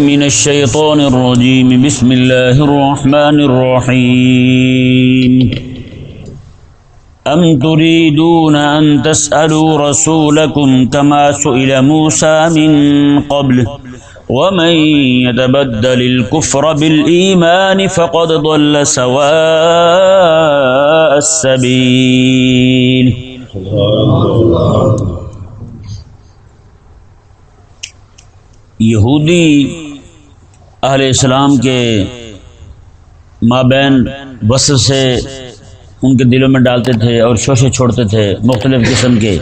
من الشيطان الرجيم. بسم الله الرحمن الرحيم. أم تريدون أن تسألوا رسولكم كما سئل موسى من قبل؟ ومن يتبدل الكفر بالإيمان فقد ضل سواء السبيل. یہودی اہل اسلام کے مابین وصل سے ان کے دلوں میں ڈالتے تھے اور شوشے چھوڑتے تھے مختلف قسم کے۔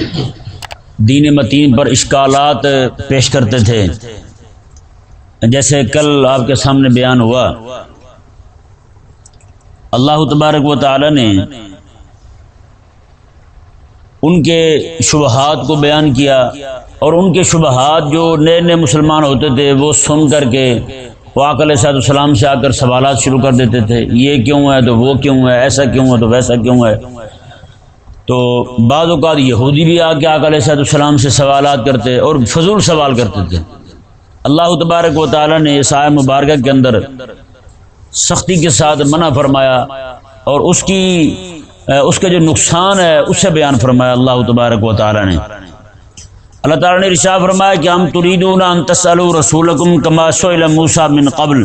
دین متین پر اشکالات پیش کرتے تھے۔ جیسے کل آپ کے سامنے بیان ہوا۔ اللہ تبارک و تعالی نے ان کے شبہات کو بیان کیا اور ان کے شبہات جو نئے نئے مسلمان ہوتے تھے وہ سن کر کے وہ آکل صاحب السلام سے آ کر سوالات شروع کر دیتے تھے، یہ کیوں ہے تو وہ کیوں ہے، ایسا کیوں ہے تو ویسا کیوں ہے؟ تو بعض اوقات یہودی بھی آ کے آکل صاحب السلام سے سوالات کرتے اور فضول سوال کرتے تھے۔ اللہ تبارک و تعالیٰ نے اس آئے مبارکہ کے اندر سختی کے ساتھ منع فرمایا اور اس کی، اس کے جو نقصان ہے اس سے بیان فرمایا اللہ تبارک و تعالیٰ نے۔ اللہ تعالیٰ نے رشا فرمایا کہ ہم تریدون ان تسلو رسولکم کما سئل موسیٰ من قبل۔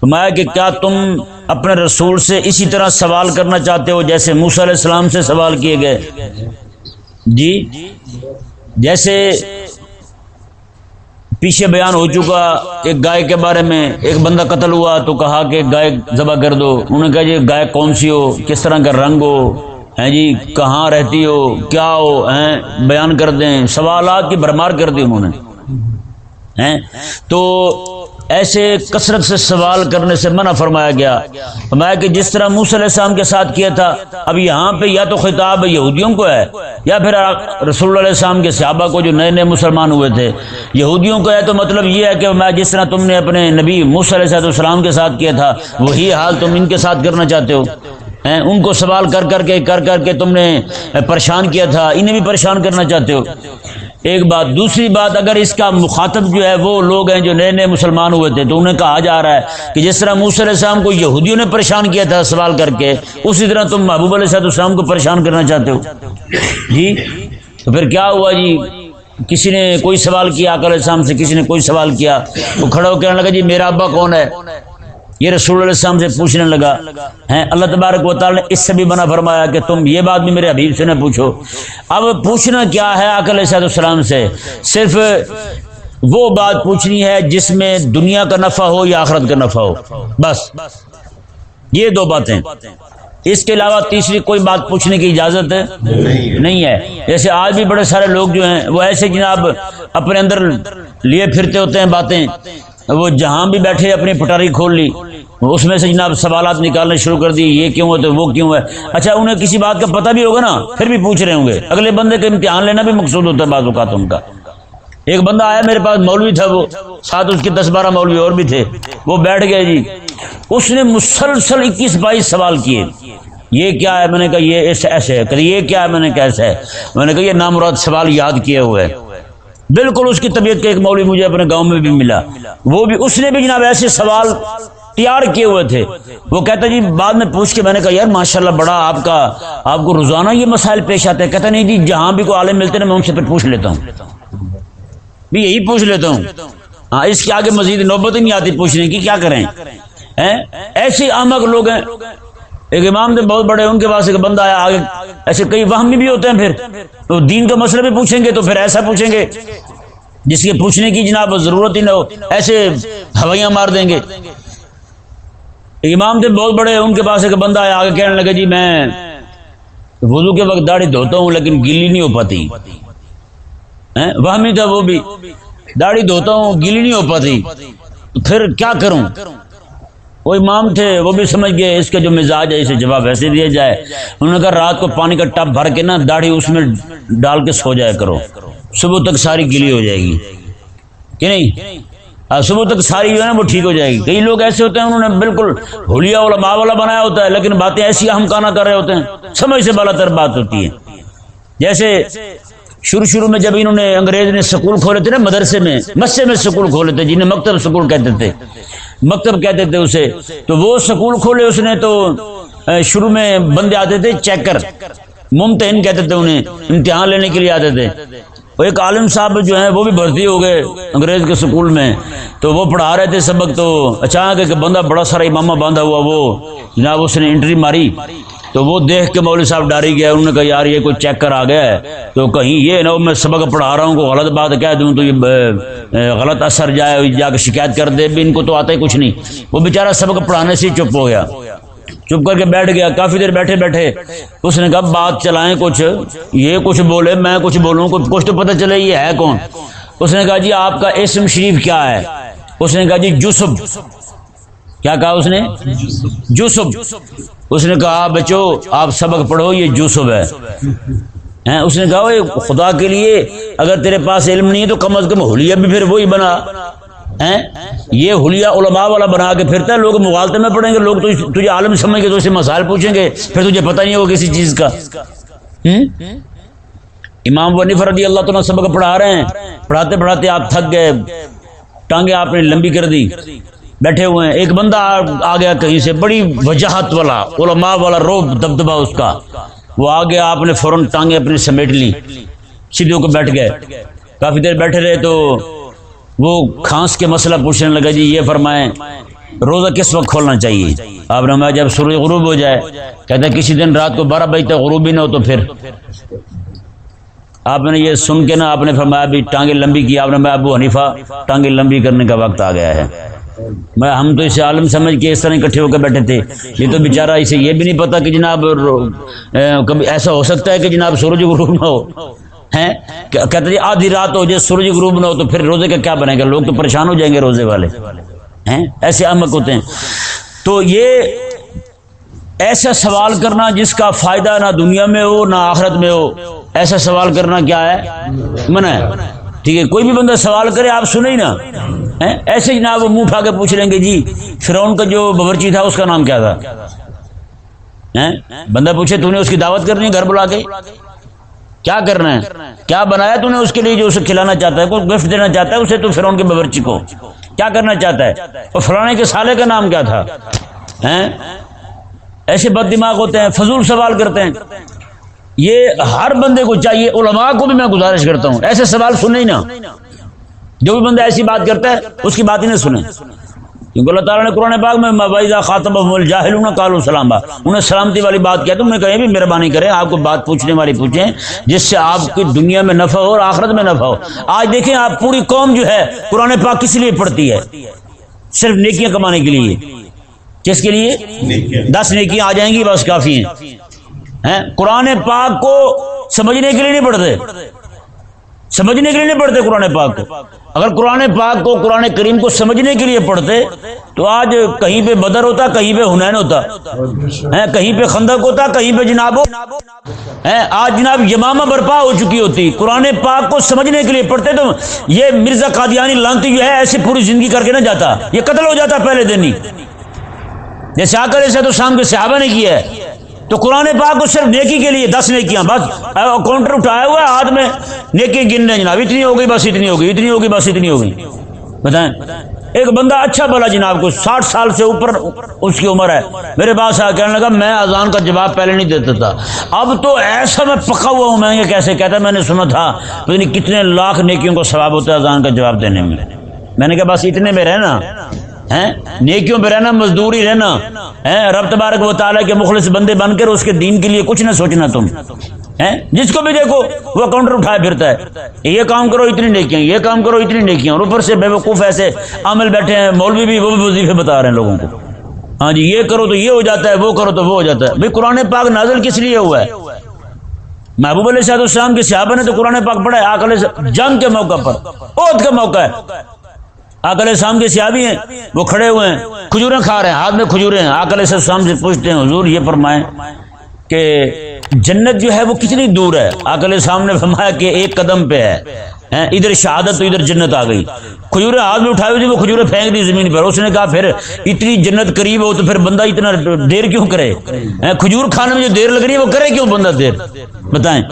فرمایا کہ کیا تم اپنے رسول سے اسی طرح سوال کرنا چاہتے ہو جیسے موسیٰ علیہ السلام سے سوال کیے گئے؟ جی؟ جیسے پیچھے بیان ہو چکا ایک گائے کے بارے میں ایک بندہ قتل ہوا تو کہا کہ گائے ذبح کر دو۔ انہوں نے کہا جی گائے کون سی ہو؟ کس طرح کا رنگ ہو؟ ہیں جی کہاں رہتی ہو، کیا ہو، ہیں؟ بیان کر دیں، سوالات کی بھرمار کر دی انہوں نے۔ ہیں؟ تو ایسے کثرت سے سوال کرنے سے منع فرمایا گیا۔ فرمایا کہ جس طرح موسی علیہ السلام کے ساتھ کیا تھا، اب یہاں پہ یا تو خطاب یہودیوں کو ہے، یا پھر رسول اللہ علیہ السلام کے صحابہ کو جو نئے نئے مسلمان ہوئے تھے۔ یہودیوں کو ہے تو مطلب یہ ہے کہ میں جس طرح تم نے اپنے نبی موسی علیہ السلام کے ساتھ کیا تھا، وہی حال تم ان کے ساتھ کرنا چاہتے ہو۔ ان کو سوال کر کر کے کر کر کے تم نے پریشان کیا تھا۔ انہیں بھی پریشان کرنا چاہتے ہو۔ ایک بات، دوسری بات، اگر اس کا مخاطب جو ہے وہ لوگ ہیں جو نئے نئے مسلمان ہوئے تھے تو انہیں کہا جا رہا ہے کہ جس طرح موسی علیہ السلام کو یہودیوں نے پریشان کیا تھا سوال کر کے، اسی طرح تم محبوب علیہ صاحب السلام کو پریشان کرنا چاہتے ہو۔ جی؟ تو پھر کیا ہوا جی؟ کسی نے کوئی سوال کیا؟ علیہ السلام سے کسی نے کوئی سوال کیا؟ وہ کھڑا ہو کہنے لگا جی میرا ابا کون ہے؟ یہ رسول اللہ السلام سے پوچھنے لگا، ہیں، اللہ تبارک و تعالی نے اس سے بھی منع فرمایا کہ تم یہ بات بھی میرے حبیب سے نہ پوچھو۔ اب پوچھنا کیا ہے عقل صحت السلام سے؟ صرف وہ بات پوچھنی ہے جس میں دنیا کا نفع ہو یا آخرت کا نفع ہو۔ بس، یہ دو باتیں۔ اس کے علاوہ تیسری کوئی بات پوچھنے کی اجازت ہے؟ نہیں ہے۔ جیسے آج بھی بڑے سارے لوگ جو ہیں، وہ ایسے جناب اپنے اندر لیے پھرتے ہوتے ہیں باتیں۔ وہ جہاں بھی بیٹھے اپنی پٹاری کھول لی۔ اس میں سے جناب سوالات نکالنے شروع کر دی، یہ کیوں ہے تو وہ کیوں ہے؟ اچھا انہیں کسی بات کا پتہ بھی ہوگا نا، پھر بھی پوچھ رہے ہوں گے۔ اگلے بندے کا امتحان لینا بھی مقصود ہوتا ہے بعض اوقات ان کا۔ ایک بندہ آیا میرے پاس، مولوی تھا وہ، ساتھ اس کے دس بارہ مولوی اور بھی تھے۔ وہ بیٹھ گئے جی۔ اس نے مسلسل اکیس بائیس سوال کیے۔ یہ کیا ہے؟ میں نے کہا، یہ ایسے ہے۔ کہ یہ کیا ہے؟ میں نے کیسے ہے۔ میں نے کہا، یہ نامراد سوال یاد کیے ہوئے بالکل اس کی طبیعت کے ایک مولوی مجھے اپنے گاؤں میں بھی ملا۔ وہ بھی، اس نے بھی جناب ایسے سوال تیار کیے ہوئے تھے۔ وہ کہتا جی بعد میں پوچھ کے میں نے کہا، یار، ماشاءاللہ بڑا آپ کا، آپ کو روزانہ یہ مسائل پیش آتے ہیں۔ کہتا نہیں جی جہاں بھی کوئی عالم ملتے ہیں میں ان سے پھر پوچھ لیتا ہوں۔ بھی یہی پوچھ لیتا ہوں۔ ہاں اس کے آگے مزید نوبت ہی نہیں آتی پوچھنے کی، کیا کریں؟ ایسے آمک لوگ ہیں۔ ایک امام تھے، بہت بڑے، ان کے پاس ایک بندہ آیا، آگے ایسے کئی وہمی بھی ہوتے ہیں پھر۔ تو دین کا مسئلہ بھی پوچھیں گے، تو پھر ایسا پوچھیں گے۔ جس کے پوچھنے کی جناب ضرورت ہی نہ ہو، ایسے ہوائیاں مار دیں گے۔ امام تھے بہت بڑے ان کے پاس ایک بندہ آیا، آگے کہنے لگے جی میں وضو کے وقت داڑھی دھوتا ہوں، لیکن گلی نہیں ہو پاتی۔ وہمی تھا وہ بھی۔ داڑھی دھوتا ہوں، گلی نہیں ہو پاتی۔ پھر کیا کروں؟ وہ امام تھے، وہ بھی سمجھ گئے، اس کا جو مزاج ہے اسے جواب ایسے دیا جائے۔ انہوں نے کہا، رات کو پانی کا ٹپ بھر کے نا، داڑھی اس میں ڈال کے سو جایا کرو۔ صبح تک ساری گلی ہو جائے گی۔ کہ نہیں؟ ہاں، صبح تک ساری جو ہے نا وہ ٹھیک ہو جائے گی۔ کئی لوگ ایسے ہوتے ہیں، انہوں نے بالکل ہولیا والا ماں والا بنایا ہوتا ہے، لیکن باتیں ایسی ہم کانا کر رہے ہوتے ہیں۔ سمجھ سے بالا تر بات ہوتی ہے۔ جیسے شروع شروع میں جب انہوں نے انگریز نے سکول کھولے تھے نا، مدرسے میں، مسجد میں سکول کھولے تھے، جنہیں مکتب سکول کہتے تھے۔ مکتب کہتے تھے اسے۔ تو وہ سکول کھولے اس نے تو شروع میں بندے آتے تھے، چیکر۔ ممتحن کہتے تھے انہیں، امتحان لینے کے لیے آتے تھے۔ وہ ایک عالم صاحب جو ہیں وہ بھی بھرتی ہو گئے انگریز کے سکول میں۔ تو وہ پڑھا رہے تھے سبق تو اچانک ایک بندہ بڑا سارا امامہ باندھا ہوا وہ۔ جناب اس نے انٹری ماری۔ تو وہ دیکھ کے مولوی صاحب ڈاری گیا انہوں نے کہا، یار، یہ کوئی چیک کر آ گیا ہے۔ تو کہیں یہ نہ میں سبق پڑھا رہا ہوں، کوئی غلط بات کہہ دوں تو یہ غلط اثر جائے جا کے شکایت کر دے۔ بھی ان کو تو آتا ہی کچھ نہیں۔ وہ بیچارہ سبق پڑھانے سے ہی چپ ہو گیا۔ چپ کر کے بیٹھ گیا، کافی دیر بیٹھے بیٹھے۔ اس نے کہا، بات چلائیں کچھ۔ یہ کچھ بولے، میں کچھ بولوں، کچھ تو پتہ چلے، یہ ہے کون؟ اس نے کہا جی آپ کا اسم شریف کیا ہے؟ اس نے کہا جی جسب کیا کہا اس نے؟ جوسب اس نے کہا بچو آپ سبق پڑھو، یہ جوسب ہے۔ اس نے کہا خدا کے لیے اگر تیرے پاس علم نہیں ہے تو کم از کم حلیہ بھی پھر وہی بنا۔ یہ حلیہ علماء والا بنا کے پھرتا ہے، لوگ مغالطے میں پڑھیں گے، لوگ تجھے عالم سمجھ گے، تو اسے مسائل پوچھیں گے، پھر تجھے پتہ نہیں ہوگا کسی چیز کا۔ امام ونیف رضی اللہ تعالیٰ سبق پڑھا رہے ہیں۔ پڑھاتے پڑھاتے آپ تھک گئے، ٹانگیں آپ نے لمبی کر دی، بیٹھے ہوئے ہیں۔ ایک بندہ آ گیا کہیں سے، بڑی وجاہت والا، علماء والا روب دبدبا اس کا۔ وہ آ گیا، آپ نے فوراً ٹانگیں اپنی سمیٹ لی، سیدھے کو بیٹھ گئے۔ کافی دیر بیٹھے رہے تو وہ کھانس کے مسئلہ پوچھنے لگا جی یہ فرمائیں، روزہ کس وقت کھولنا چاہیے؟ آپ نے جب سورج غروب ہو جائے، کہتے ہیں کسی دن رات کو بارہ بجے تک غروب ہی نہ ہو تو پھر۔ آپ نے یہ سن کے نا، آپ نے فرمایا بھی ٹانگیں لمبی کی، آپ نے میں ابو حنیفہ، ٹانگیں لمبی کرنے کا وقت آ گیا ہے۔ میں، ہم تو اسے عالم سمجھ کے اس طرح اکٹھے ہو کے بیٹھے تھے۔ یہ تو بیچارہ اسے یہ بھی نہیں پتا کہ جناب کبھی ایسا ہو سکتا ہے کہ جناب سورج غروب نہ ہو۔ کہتے جی آدھی رات ہو جائے سورج غروب نہ ہو تو پھر روزے کا کیا بنے گا؟ لوگ تو پریشان ہو جائیں گے روزے والے۔ ہیں؟ ایسے احمد ہوتے ہیں۔ تو یہ ایسا سوال کرنا جس کا فائدہ نہ دنیا میں ہو، نہ آخرت میں ہو، ایسا سوال کرنا کیا ہے؟ منع ہے۔ ٹھیک ہے، کوئی بھی بندہ سوال کرے، آپ سنیں نا۔ ایسے جناب وہ منہ اٹھا کے پوچھ لیں گے جی فرعون کا جو باورچی تھا، اس کا نام کیا تھا؟ بندہ پوچھے، تو نے اس کی دعوت کرنی ہے گھر بلا کے؟ کیا کرنا ہے؟ کیا بنایا تو نے اس کے لیے جو اسے کھلانا چاہتا ہے؟ کوئی گفٹ دینا چاہتا ہے اسے تو فرعون کے باورچی کو؟ کیا کرنا چاہتا ہے؟ اور فلانے کے سالے کا نام کیا تھا؟ ایسے بد دماغ ہوتے ہیں، فضول سوال کرتے ہیں۔ یہ ہر بندے کو چاہیے، علماء کو بھی میں گزارش کرتا ہوں۔ ایسے سوال سنیں ہی نا جو بھی بندہ ایسی بات کرتا ہے، اس کی بات ہی نہیں سنیں۔ کیونکہ اللہ تعالیٰ نے قرآن باغ میں مباحثہ خاطب الجاہل کالو سلام انہیں سلامتی والی بات کیا تو میں کہیں بھی مہربانی کریں آپ کو بات پوچھنے والی پوچھیں جس سے آپ کی دنیا میں نفع ہو اور آخرت میں نفع ہو۔ آج دیکھیں آپ پوری قوم جو ہے قرآن پاک کس لیے پڑھتی ہے؟ صرف نیکیاں کمانے کے لیے۔ کس کے لیے؟ دس نیکیاں آ جائیں گی بس کافی ہیں؟ قرآن پاک کو سمجھنے کے لیے نہیں پڑھتے۔ سمجھنے کے لیے نہیں پڑھتے قرآن پاک کو۔ اگر قرآن پاک کو، قرآن کریم کو سمجھنے کے لیے پڑھتے، تو آج کہیں پہ بدر ہوتا، کہیں پہ ہنین ہوتا۔ کہیں پہ خندق ہوتا، کہیں پہ جناب آج جناب یمامہ برپا ہو چکی ہوتی۔ قرآن پاک کو سمجھنے کے لیے پڑھتے تو یہ مرزا قادیانی لانتی جو ہے ایسے پوری زندگی کر کے نہ جاتا۔ یہ قتل ہو جاتا پہلے دن ہی۔ جیسے آ کر ایسے تو شام کے صحابہ نے کیا ہے۔ تو قرآن پاک کو صرف نیکی کے لیے دس نیکیاں، بس۔ کاؤنٹر اٹھایا ہوا ہے ہاتھ میں نیکی گن رہے جناب، اتنی ہوگی بس اتنی ہوگی اتنی ہوگی بس اتنی ہوگی بتائیں؟ ایک بندہ اچھا بولا جناب کو ساٹھ سال سے اوپر اس کی عمر ہے۔ میرے پاس آ کہنے لگا، میں اذان کا جواب پہلے نہیں دیتا تھا۔ اب تو ایسا میں پکا ہوا ہوں، میں یہ کیسے کہتا میں نے سنا تھا کتنے لاکھ نیکیوں کو ثواب ہوتا ہے اذان کا جواب دینے میں۔ میں نے کہا، بس اتنے میں رہنا۔ نیکیوں پہ رہنا، مزدوری رہنا رب تبارک و تعالیٰ کے مخلص بندے بن کر اس کے دین کے لیے کچھ نہ سوچنا تم جس کو بھی دیکھو، وہ کاؤنٹر اٹھایا پھرتا ہے۔ یہ کام کرو، اتنی نیکیاں، یہ کام کرو، اتنی نیکیاں۔ اور اوپر سے بے وقوف ایسے عمل بیٹھے ہیں، مولوی بھی وہ بھی وظیفے بتا رہے ہیں لوگوں کو۔ ہاں جی یہ کرو تو یہ ہو جاتا ہے، وہ کرو تو وہ ہو جاتا ہے۔ بھائی، قرآن پاک نازل کس لیے ہوا ہے؟ محبوب علیہ صاحب السلام کے صحابہ نے تو قرآن پاک پڑھا ہے، آکل جنگ کے موقع پر، عہد کا موقع ہے۔ آکل شام کے سیابی ہیں، وہ کھڑے ہوئے ہیں۔ کھجوریں کھا رہے ہیں، ہاتھ میں کھجورے ہیں۔ آکل شام سے پوچھتے ہیں، حضور یہ فرمائیں کہ جنت جو ہے وہ کتنی دور ہے؟ آکل شام نے فرمایا کہ ایک قدم پہ ہے۔ ادھر شہادت تو ادھر جنت آ گئی۔ کھجورے ہاتھ میں اٹھائے ہوئے وہ کھجورے پھینک دی زمین پر، اس نے کہا، پھر اتنی جنت قریب ہو تو پھر بندہ اتنا دیر کیوں کرے؟ کھجور کھانے میں جو دیر لگ رہی ہے وہ کرے کیوں بندہ دیر؟ بتائیں۔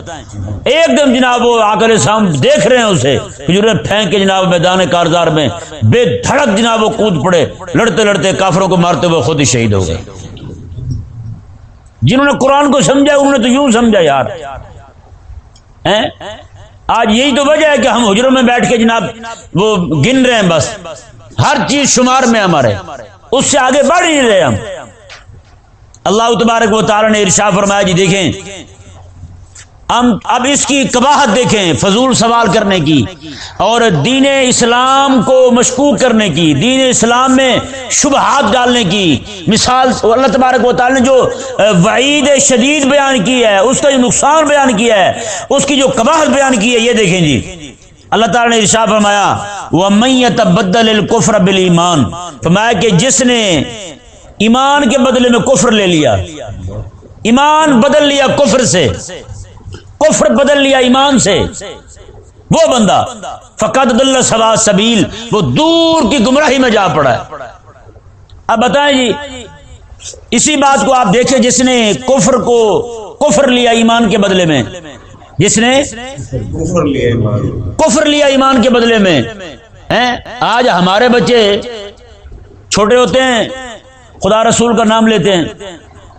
ایک دم جناب وہ آ کر سام دیکھ رہے ہیں اسے۔ کھجورے پھینک کے جناب میدان کارزار میں بے دھڑک جناب وہ کود پڑے۔ لڑتے لڑتے کافروں کو مارتے ہوئے خود ہی شہید ہو گئے۔ جنہوں نے قرآن کو سمجھا، انہوں نے تو یوں سمجھا، یار۔ آج یہی تو وجہ ہے کہ ہم حجروں میں بیٹھ کے جناب وہ گن رہے ہیں بس۔ ہر چیز شمار میں ہمارے۔ اس سے آگے بڑھ نہیں رہے ہم۔ اللہ تبارک و تعالی نے ارشا فرمایا جی دیکھیں ہم اب اس کی کباہت دیکھیں فضول سوال کرنے کی اور دین اسلام کو مشکوک کرنے کی، دین اسلام میں شبہات ڈالنے کی۔ مثال اللہ تبارک و تعالی نے جو وعید شدید بیان کی ہے، اس کا جو نقصان بیان کیا ہے، اس کی جو کباہت بیان کی ہے، یہ دیکھیں جی۔ اللہ تعالی نے ارشا فرمایا وہ میت بدل القفر بل ایمان فرمایا کہ جس نے ایمان کے بدلے میں کفر لے لیا، ایمان بدل لیا کفر سے۔ کفر بدل لیا ایمان سے۔ وہ بندہ فقط اللہ سوا سبیل وہ دور کی گمراہی میں جا پڑا ہے۔ اب بتائیں جی اسی بات کو آپ دیکھیں جس نے کفر کو کفر لیا ایمان کے بدلے میں۔ جس نے کفر لیا ایمان۔ کے بدلے میں۔ آج ہمارے بچے چھوٹے ہوتے ہیں خدا رسول کا نام لیتے ہیں۔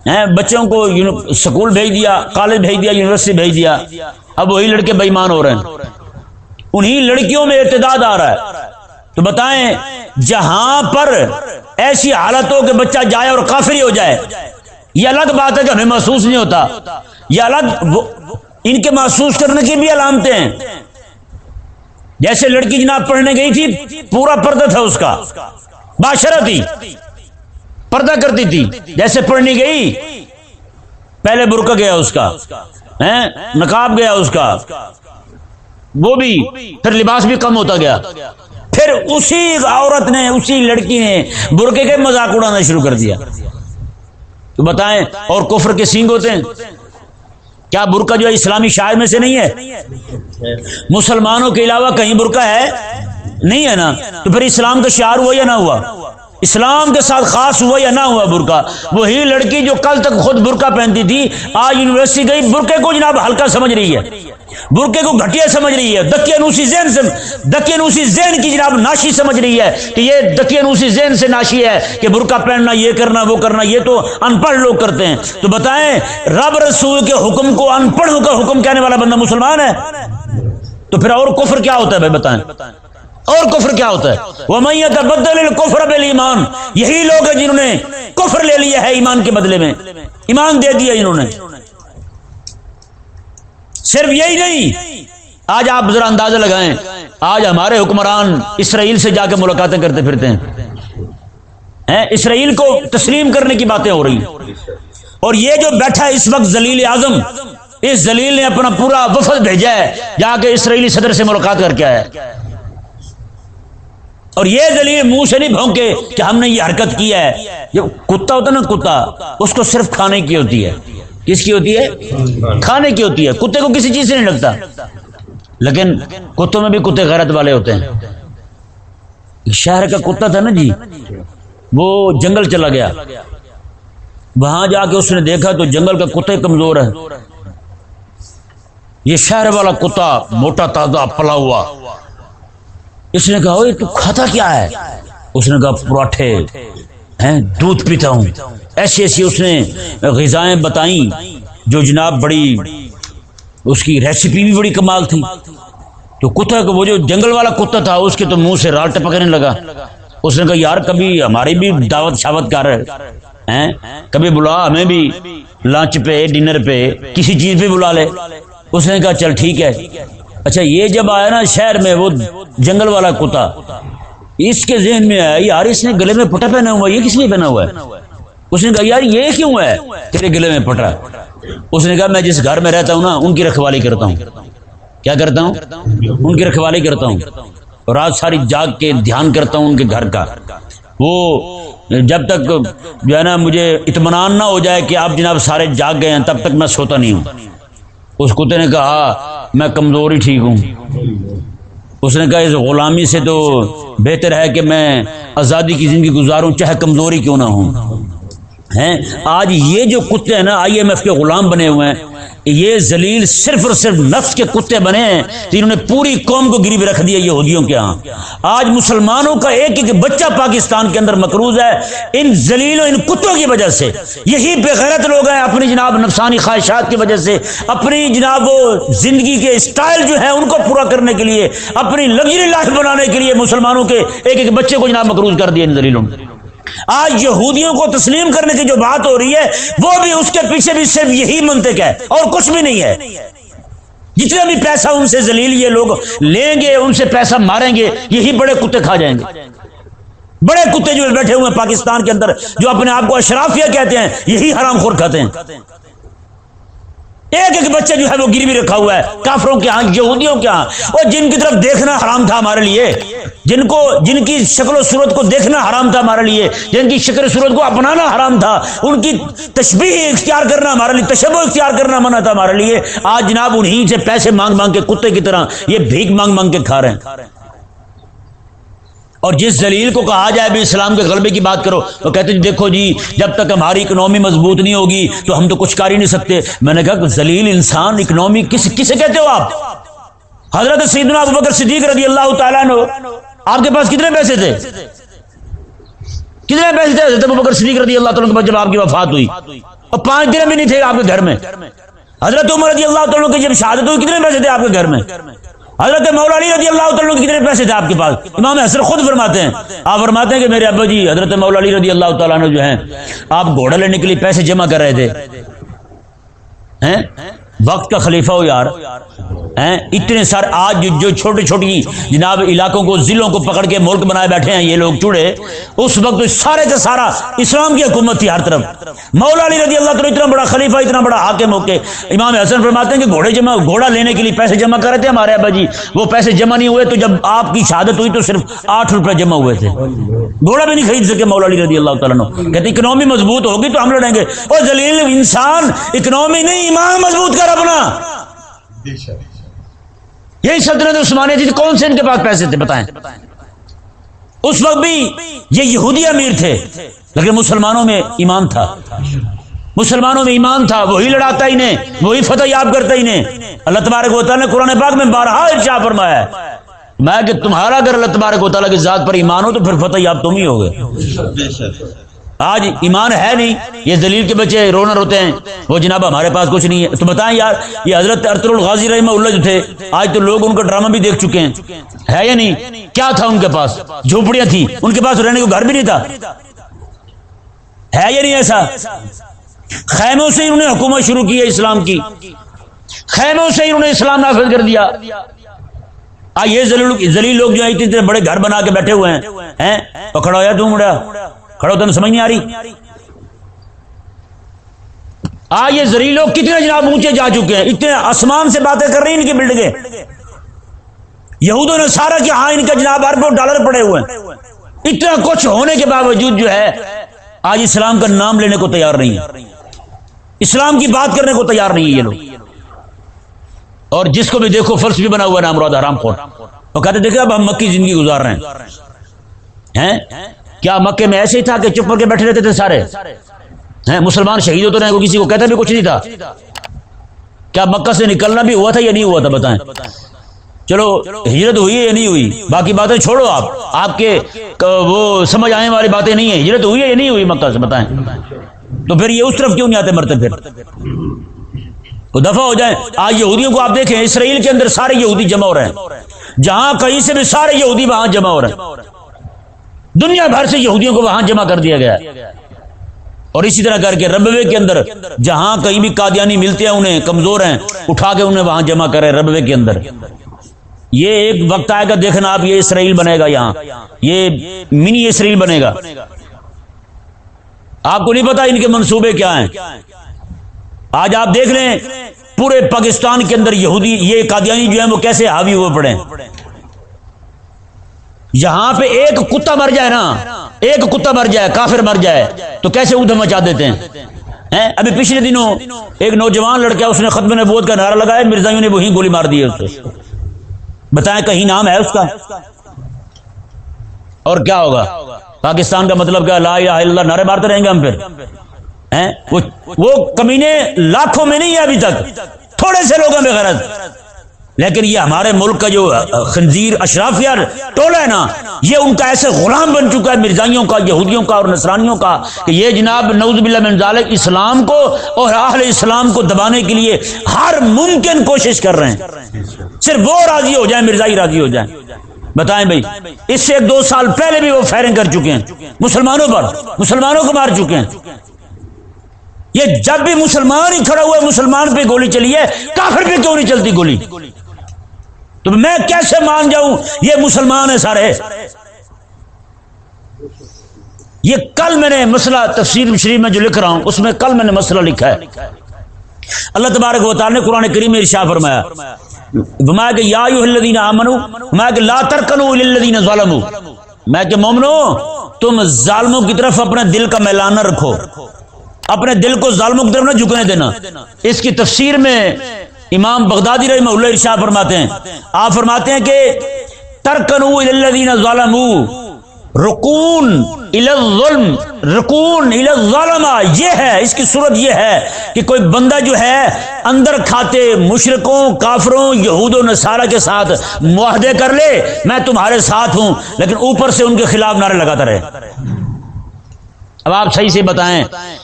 بچوں کو سکول بھیج دیا، کالج بھیج دیا، یونیورسٹی بھیج دیا۔ اب وہی لڑکے بےمان ہو رہے ہیں۔ انہی لڑکیوں میں ارتداد آ رہا ہے۔ تو بتائیں، جہاں پر ایسی حالت ہو کہ بچہ جائے اور کافری ہو جائے، یہ الگ بات ہے کہ ہمیں محسوس نہیں ہوتا۔ یہ الگ ان کے محسوس کرنے کی بھی علامتیں ہیں۔ جیسے لڑکی جناب پڑھنے گئی تھی، پورا پردہ تھا اس کا باشرت ہی پردہ کرتی تھی۔ جیسے پڑھنی گئی۔ پہلے برقع گیا اس کا۔ نقاب گیا اس کا۔ وہ بھی پھر لباس بھی کم ہوتا گیا۔ پھر اسی عورت نے، اسی لڑکی نے برقے کے مذاق اڑانا شروع کر دیا۔ تو بتائیں، اور کفر کے سینگ ہوتے ہیں؟ کیا برقع جو ہے اسلامی شاعر میں سے نہیں ہے؟ مسلمانوں کے علاوہ کہیں برقع ہے؟ نہیں ہے نا۔ تو پھر اسلام کا شعار ہوا یا نہ ہوا؟ اسلام کے ساتھ خاص ہوا یا نہ ہوا برقع۔ وہی لڑکی جو کل تک خود برقع پہنتی تھی، آج یونیورسٹی گئی برقے کو جناب ہلکا سمجھ رہی ہے۔ برقے کو گھٹیا سمجھ رہی ہے۔ دکی انوسی ذہن سے دکی انوسی ذہن کی جناب ناشی سمجھ رہی ہے کہ یہ دکی انوسی ذہن سے ناشی ہے کہ برقع پہننا، یہ کرنا، وہ کرنا، یہ تو ان پڑھ لوگ کرتے ہیں۔ تو بتائیں، رب رسول کے حکم کو ان پڑھ کا حکم کہنے والا بندہ مسلمان ہے؟ تو پھر اور کفر کیا ہوتا ہے بھائی بتائیں؟ اور کفر کیا ہوتا ہے؟ وہ میت بدل کفر بل ایمان یہی لوگ ہیں جنہوں نے کفر لے لیا ہے ایمان کے بدلے میں۔ ایمان دے دیا انہوں نے۔ صرف یہی نہیں، آج آپ ذرا اندازہ لگائیں، آج ہمارے حکمران اسرائیل سے جا کے ملاقاتیں کرتے پھرتے ہیں۔ اسرائیل کو تسلیم کرنے کی باتیں ہو رہی ہیں۔ اور یہ جو بیٹھا ہے اس وقت زلیل اعظم، اس زلیل نے اپنا پورا وفد بھیجا ہے، جا کے اسرائیلی صدر سے ملاقات کر کے آیا اور یہ دلیل منہ سے نہیں بھونکے کہ ہم نے یہ حرکت کی ہے۔ جو کتا ہوتا نا کتا، اس کو صرف کھانے کی ہوتی ہے۔ کس کی ہوتی ہے؟ کھانے کی ہوتی ہے۔ کتے کو کسی چیز سے نہیں لگتا۔ لیکن کتوں میں بھی کتے غیرت والے ہوتے ہیں۔ شہر کا کتا تھا نا جی وہ جنگل چلا گیا۔ وہاں جا کے اس نے دیکھا تو جنگل کا کتے کمزور ہے۔ یہ شہر والا کتا موٹا تازہ پلا ہوا۔ اس نے کہا تو کھاتا کیا ہے؟ اس نے کہا، پراٹھے. دودھ پیتا ہوں۔ ایسی ایسی اس نے غذائیں بتائیں جو جناب بڑی اس کی ریسیپی بھی بڑی کمال تھی۔ تو کتا وہ جو جنگل والا کتا تھا، اس کے تو منہ سے رال ٹپکنے لگا۔ اس نے کہا، یار، کبھی ہماری بھی دعوت شاوت کر، ہیں؟ کبھی بلا، ہمیں بھی لنچ پہ، ڈنر پہ کسی چیز پہ بلا لے۔ اس نے کہا، چل، ٹھیک ہے۔ اچھا یہ جب آیا نا شہر میں وہ جنگل والا کتا، اس کے ذہن میں آیا، یار، اس نے گلے میں پٹا پہنا ہوا، یہ کس لیے پہنا ہوا ہے؟ اس نے کہا، یار، یہ کیوں ہے تیرے گلے میں پٹا اس نے کہا، میں جس گھر میں رہتا ہوں نا، ان کی رکھوالی کرتا ہوں۔ کیا کرتا ہوں؟ ان کی رکھوالی کرتا ہوں۔ رات ساری جاگ کے دھیان کرتا ہوں ان کے گھر کا۔ وہ جب تک جو ہے نا، مجھے اطمینان نہ ہو جائے کہ آپ جناب سارے جاگ گئے ہیں، تب تک میں سوتا نہیں ہوں۔ اس کتے نے کہا ہاں، میں کمزور ہی ٹھیک ہوں۔ اس نے کہا، اس غلامی سے تو بہتر ہے کہ میں آزادی کی زندگی گزاروں، چاہے کمزوری کیوں نہ ہوں۔ ہیں، آج یہ جو کتے ہیں نا آئی ایم ایف کے غلام بنے ہوئے ہیں۔ یہ زلیل صرف اور صرف نفس کے کتے بنے ہیں تو انہوں نے پوری قوم کو گریب رکھ دیا یہودیوں کے ہاں۔ آج مسلمانوں کا ایک ایک بچہ پاکستان کے اندر مقروض ہے، ان زلیل و ان کتوں کی وجہ سے۔ یہی بے غیرت لوگ ہیں اپنی جناب نفسانی خواہشات کی وجہ سے، اپنی جناب وہ زندگی کے اسٹائل جو ہے ان کو پورا کرنے کے لیے، اپنی لگژری لائف بنانے کے لیے مسلمانوں کے ایک ایک بچے کو جناب مقروض کر دیا ان زلیلوں نے۔ آج یہودیوں کو تسلیم کرنے کی جو بات ہو رہی ہے، وہ بھی اس کے پیچھے بھی صرف یہی منطق ہے اور کچھ بھی نہیں ہے۔ جتنا بھی پیسہ ان سے زلیل یہ لوگ لیں گے، ان سے پیسہ ماریں گے، یہی بڑے کتے کھا جائیں گے۔ بڑے کتے جو بیٹھے ہوئے ہیں پاکستان کے اندر، جو اپنے آپ کو اشرافیہ کہتے ہیں، یہی حرام خور کھاتے ہیں۔ ایک ایک بچہ جو ہے وہ گروی رکھا ہوا ہے، کافروں کے ہاں یہودیوں کے ہاں۔ اور جن کی طرف دیکھنا حرام تھا ہمارے لیے، جن کو، جن کی شکل و صورت کو دیکھنا حرام تھا ہمارے لیے، جن کی شکل و صورت کو اپنانا حرام تھا، ان کی تشبیح اختیار کرنا ہمارے لیے تشب اختیار کرنا منع تھا ہمارے لیے۔ آج جناب انہیں سے پیسے مانگ مانگ کے کتے کی طرح، یہ بھیک مانگ مانگ کے کھا رہے ہیں۔ اور جس زلیل کو کہا جائے بھی اسلام کے غلبے کی بات کرو تو کہتے ہیں جی دیکھو جی جب تک ہماری اکنامی مضبوط نہیں ہوگی تو ہم تو کچھ کر ہی نہیں سکتے۔ میں نے کہا زلیل انسان اکنامی کس، کسے کہتے ہو آپ؟ حضرت سیدنا ابو بکر صدیق رضی اللہ تعالیٰ نے آپ کے پاس کتنے پیسے تھے؟ کتنے پیسے تھے حضرت ابو بکر صدیق رضی اللہ تعالیٰ کے پاس جب آپ کی وفات ہوئی؟ اور پانچ دن بھی نہیں تھے آپ کے گھر میں۔ حضرت عمر رضی اللہ تعالیٰ کی جب شہادت ہوئی، کتنے پیسے تھے آپ کے گھر میں؟ حضرت مولا علی رضی اللہ تعالیٰ کے کتنے پیسے تھے آپ کے پاس۔ امام حسن خود فرماتے ہیں۔ آپ فرماتے ہیں کہ میرے ابا جی حضرت مولا علی رضی اللہ تعالیٰ جو ہیں، آپ گھوڑا لینے کے لیے پیسے جمع کر رہے تھے۔ وقت کا خلیفہ ہو یار۔ ہیں؟ اتنے سارے آج جو چھوٹی چھوٹی جی جناب علاقوں کو، ضلعوں کو پکڑ کے ملک بنائے بیٹھے ہیں یہ لوگ چڑے اس وقت سارے کا سارا اسلام کی حکومت تھی ہر طرف۔ مولا علی رضی اللہ تعالیٰ اتنا بڑا خلیفہ، اتنا بڑا حاکم ہو کے امام حسن فرماتے ہیں کہ گھوڑے جمع، گھوڑا لینے کے لیے پیسے جمع کر رہے تھے ہمارے ابا جی۔ وہ پیسے جمع نہیں ہوئے تو جب آپ کی شہادت ہوئی تو صرف آٹھ روپے جمع ہوئے تھے۔ گھوڑا بھی نہیں خرید سکے مولا علی رضی اللہ تعالیٰ کہتے اکنامی مضبوط ہوگی تو ہم لڑیں گے۔ اور زلیل انسان اکنامی نہیں، ایمان مضبوط کر اپنا۔ یہی سلطنت عثمانیہ تھی کون سے ان کے پاس پیسے تھے بتائیں؟ اس وقت بھی یہ یہودی امیر تھے، لیکن مسلمانوں میں ایمان تھا۔ مسلمانوں میں ایمان تھا، وہی لڑاتا ہی نے وہی فتح یاب کرتا ہی نے اللہ تبارک و تعالیٰ نے قرآن پاک میں بارہا ارشا فرمایا ہے۔ میں کہ تمہارا اگر اللہ تبارک و تعالیٰ کی ذات پر ایمان ہو تو پھر فتح یاب تم ہی ہوگے۔ آج ایمان ہے نہیں، یہ دلیل کے بچے رونا روتے ہیں۔ وہ جناب ہمارے پاس کچھ نہیں ہے۔ تو بتائیں یار، یہ حضرت ارتر الغازی رحمہ اللہ جو تھے، آج تو لوگ ان کا ڈرامہ بھی دیکھ چکے ہیں۔ ہے یا نہیں؟ کیا تھا ان کے پاس؟ جھوپڑیاں تھیں۔ ان کے پاس رہنے کو گھر بھی نہیں تھا۔ ہے یا نہیں ایسا؟ خیموں سے انہوں نے حکومت شروع کی ہے اسلام کی۔ خیموں سے انہوں نے اسلام نافذ کر دیا۔ یہ زلیل لوگ جو ہیں، اتنے بڑے گھر بنا کے بیٹھے ہوئے ہیں۔ تو کھڑا ہوا تم مڑا۔ کھڑا ہوتا سمجھ نہیں آ رہی؟ آ، یہ زری لوگ کتنے جناب اونچے جا چکے ہیں، اتنے آسمان سے باتیں کر رہی ہیں ان کی بلڈنگیں۔ یہودوں نے سارا کہ ہاں ان کے جناب اربوں ڈالر پڑے ہوئے ہیں۔ اتنا کچھ ہونے کے باوجود جو ہے، آج اسلام کا نام لینے کو تیار نہیں ہے۔ اسلام کی بات کرنے کو تیار نہیں ہے یہ لوگ۔ اور جس کو بھی دیکھو، فرش بھی بنا ہوا نام مراد حرام خور۔ وہ کہتے دیکھے اب ہم مکی زندگی گزار رہے ہیں؟ کیا مکے میں ایسے ہی تھا کہ چپ کر کے بیٹھے رہتے تھے سارے؟ ہیں، مسلمان شہید ہوتے رہے کسی کو کہتا بھی کچھ نہیں تھا۔ کیا مکہ سے نکلنا بھی ہوا تھا یا نہیں ہوا تھا بتائیں؟ چلو، ہجرت ہوئی ہے یا نہیں ہوئی؟ باقی باتیں چھوڑو آپ۔ آپ کے وہ سمجھ آنے والی باتیں نہیں ہیں۔ ہجرت ہوئی ہے یا نہیں ہوئی مکہ سے بتائیں؟ تو پھر یہ اس طرف کیوں نہیں آتے مرتے پھر؟ تو دفعہ ہو جائیں آج یہودیوں کو آپ دیکھیں، اسرائیل کے اندر سارے یہودی جمع ہو رہے ہیں۔ جہاں کہیں سے بھی سارے یہودی وہاں جمع ہو رہے ہیں۔ دنیا بھر سے یہودیوں کو وہاں جمع کر دیا گیا اور اسی طرح کر کے ربوے کے اندر جہاں کہیں بھی قادیانی ملتے ہیں، انہیں کمزور ہیں، اٹھا کے انہیں وہاں جمع کرے ربوے کے اندر۔ یہ ایک وقت آئے گا، دیکھنا آپ یہ اسرائیل بنے گا یہاں۔ یہ منی اسرائیل بنے گا۔ آپ کو نہیں پتا ان کے منصوبے کیا ہیں۔ آج آپ دیکھ لیں، پورے پاکستان کے اندر یہودی، یہ قادیانی جو ہیں، وہ کیسے حاوی ہوئے پڑے یہاں پہ ایک کتا مر جائے نا، ایک کتا مر جائے، کافر مر جائے، تو کیسے ادھر مچا دیتے ہیں؟ ابھی پچھلے دنوں ایک نوجوان لڑکا اس نے ختم نبوت کا نعرہ لگایا، مرزائیوں نے وہی گولی مار دی اسے بتائیں کہیں نام ہے اس کا؟ اور کیا ہوگا؟ پاکستان کا مطلب کیا لا الہ الا اللہ، نعرے مارتے رہیں گے ہم پھر۔ وہ- وہ کمینے لاکھوں میں نہیں ہے ابھی تک، تھوڑے سے لوگوں میں غرض۔ لیکن یہ ہمارے ملک کا جو خنزیر اشرافیہ ٹولہ ہے نا، یہ ان کا ایسے غلام بن چکا ہے، مرزائیوں کا، یہودیوں کا اور نصرانیوں کا، کہ یہ جناب نعوذ باللہ من ذالک اسلام کو اور اہل اسلام کو دبانے کے لیے ہر ممکن کوشش کر رہے ہیں۔ صرف وہ راضی ہو جائیں، مرزائی راضی ہو جائیں۔ بتائیں بھائی، اس سے ایک دو سال پہلے بھی وہ فائرنگ کر چکے ہیں۔ مسلمانوں پر، مسلمانوں کو مار چکے ہیں۔ یہ جب بھی مسلمان ہی کھڑا ہوا ہے، مسلمان پہ گولی چلی ہے، کافر پہ کیوں نہیں چلتی گولی؟ تو میں کیسے مان جاؤں؟ یہ مسلمان ہے سارے۔ یہ کل میں نے مسئلہ تفسیر شریف میں جو لکھ رہا ہوں، اس میں کل میں نے مسئلہ لکھا ہے۔ اللہ تبارک و تعالی نے قرآن کریم میں ارشاد فرمایا۔ فرمایا کہ یا ایھا الذین آمنو، فرمایا کہ لا ترکنوا الی الذین ظلموا میں کہ مومنو، تم ظالموں کی طرف اپنے دل کا میلان نہ رکھو۔ اپنے دل کو ظالموں کی طرف نہ جھکنے دینا۔ اس کی تفسیر میں امام بغدادی رحمہ اللہ ارشاد فرماتے ہیں۔ آپ فرماتے ہیں کہ ترکنوا الی الذین ظلموا رکون الظلم، رکون الی الظلمہ، یہ ہے، اس کی صورت یہ ہے کہ کوئی بندہ جو ہے اندر کھاتے مشرکوں، کافروں، یہود و نصارہ کے ساتھ معاہدے کر لے، میں تمہارے ساتھ ہوں، لیکن اوپر سے ان کے خلاف نعرے لگاتا رہے۔ اب آپ صحیح سے بتائیں،